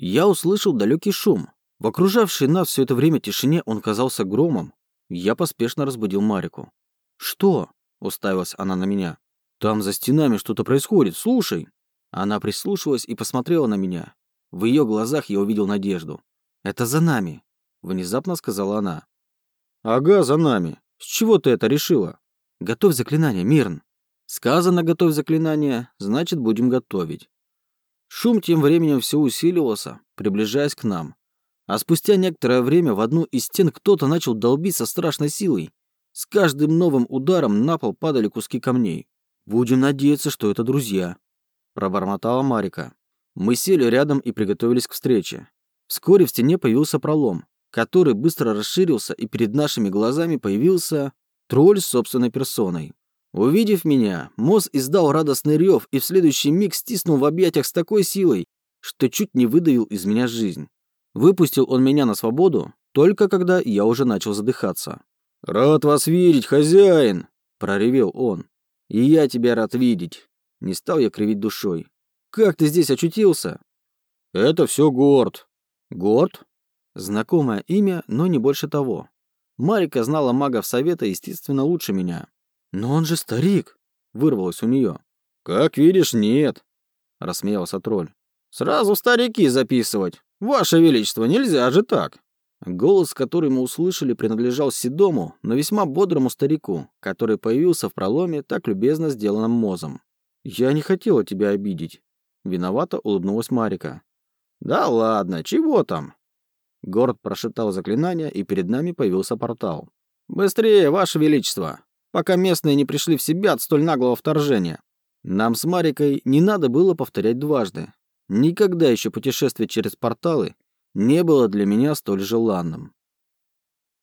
Я услышал далекий шум. В окружавшей нас все это время тишине он казался громом. Я поспешно разбудил Марику. «Что?» — уставилась она на меня. «Там за стенами что-то происходит, слушай!» Она прислушалась и посмотрела на меня. В ее глазах я увидел надежду. «Это за нами», — внезапно сказала она. «Ага, за нами. С чего ты это решила?» «Готовь заклинание, Мирн». «Сказано, готовь заклинание, значит, будем готовить». Шум тем временем все усиливался, приближаясь к нам. А спустя некоторое время в одну из стен кто-то начал долбить со страшной силой. С каждым новым ударом на пол падали куски камней. «Будем надеяться, что это друзья», – пробормотала Марика. Мы сели рядом и приготовились к встрече. Вскоре в стене появился пролом, который быстро расширился, и перед нашими глазами появился тролль с собственной персоной. Увидев меня, Моз издал радостный рев и в следующий миг стиснул в объятиях с такой силой, что чуть не выдавил из меня жизнь. Выпустил он меня на свободу, только когда я уже начал задыхаться. «Рад вас видеть, хозяин!» – проревел он. «И я тебя рад видеть!» Не стал я кривить душой. «Как ты здесь очутился?» «Это все Горд». «Горд?» Знакомое имя, но не больше того. Марика знала магов совета, естественно, лучше меня. «Но он же старик!» – вырвалось у нее. «Как видишь, нет», – рассмеялся тролль. «Сразу старики записывать. Ваше Величество, нельзя же так!» Голос, который мы услышали, принадлежал седому, но весьма бодрому старику, который появился в проломе так любезно сделанным мозом. «Я не хотела тебя обидеть», — виновато улыбнулась Марика. «Да ладно, чего там?» Город прошептал заклинание, и перед нами появился портал. «Быстрее, Ваше Величество!» Пока местные не пришли в себя от столь наглого вторжения. Нам с Марикой не надо было повторять дважды. Никогда еще путешествие через порталы не было для меня столь желанным.